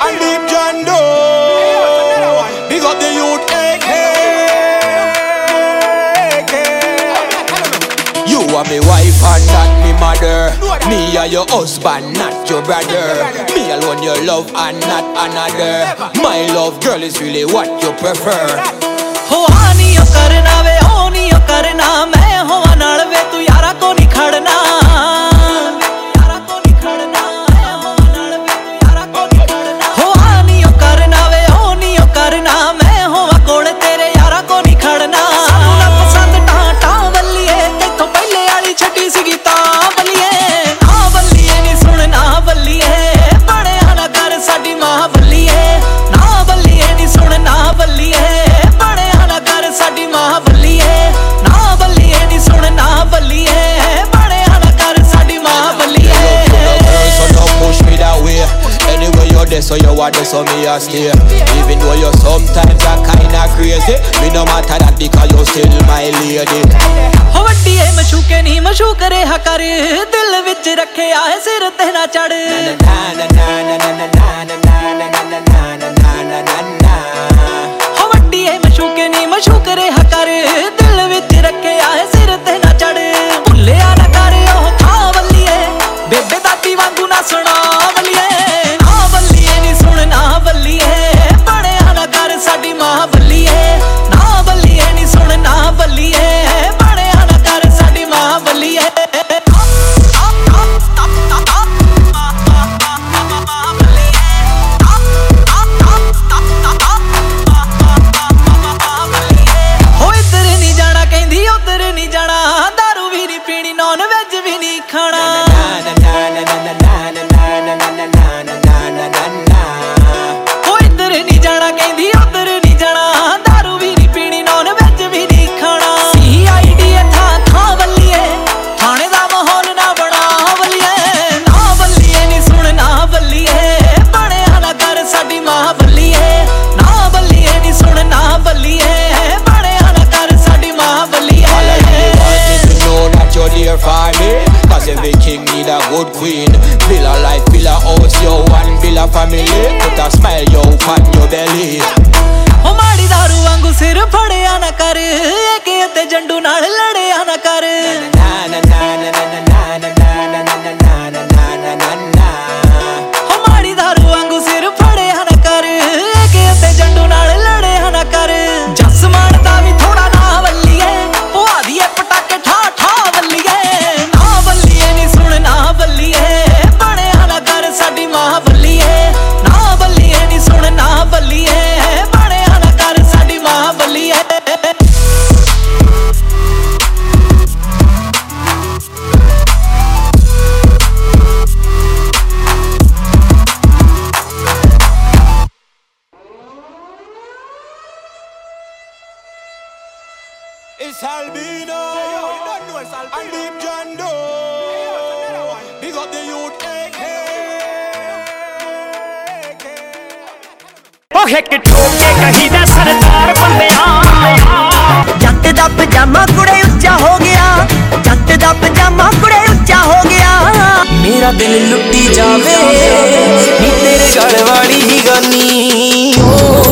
And deep John Doe. Big up the youth AK. You are my wife and not my mother. Me are your husband, not your brother. Me alone your love and not another. My love, girl, is really what you prefer. So you want to me a stay Even though you sometimes are kinda crazy Me no matter that because you still my lady ਹੋ ਵੱਡੀ ਏ a ਨਹੀਂ and ਰਿਹਾ a ਦਿਲ ਵਿੱਚ ਰੱਖਿਆ ਹੈ ਸਿਰ ਤੇ ਨਾ ਚੜ ਨਾ ਨਾ ਨਾ ਨਾ ਨਾ ਨਾ ਨਾ ਨਾ ਨਾ ਨਾ ਨਾ ਨਾ ਨਾ family Put a smile yo on your belly ਉਹ ਮਾੜੀ ਦਾਰੂ ਵਾਂਗੂ ਸਿਰ ਫੜਿਆ ਨਾ ਕਰ ਏਕੇ ਤੇ ਜੰਡੂ ਨਾਲ It's Albino. Yeah, yo, it's Albino. And Big John Doe. Big up the youth AK. ਉਹ ਹਿੱਕ ਠੋਕ ਕੇ ਕਹੀਦਾ ਸਰਦਾਰ ਬੰਦਿਆ ਜੱਟ ਦਾ ਪਜਾਮਾ ਕੁੜੇ ਉੱਚਾ ਹੋ ਗਿਆ ਜੱਟ ਦਾ ਪਜਾਮਾ ਕੁੜੇ ਉੱਚਾ ਹੋ ਗਿਆ ਮੇਰਾ ਦਿਲ ਲੁੱਟੀ ਜਾਵੇ ਨੀ ਤੇਰੇ ਘਰ ਵਾਲੀ ਹੀ ਗਾਨੀ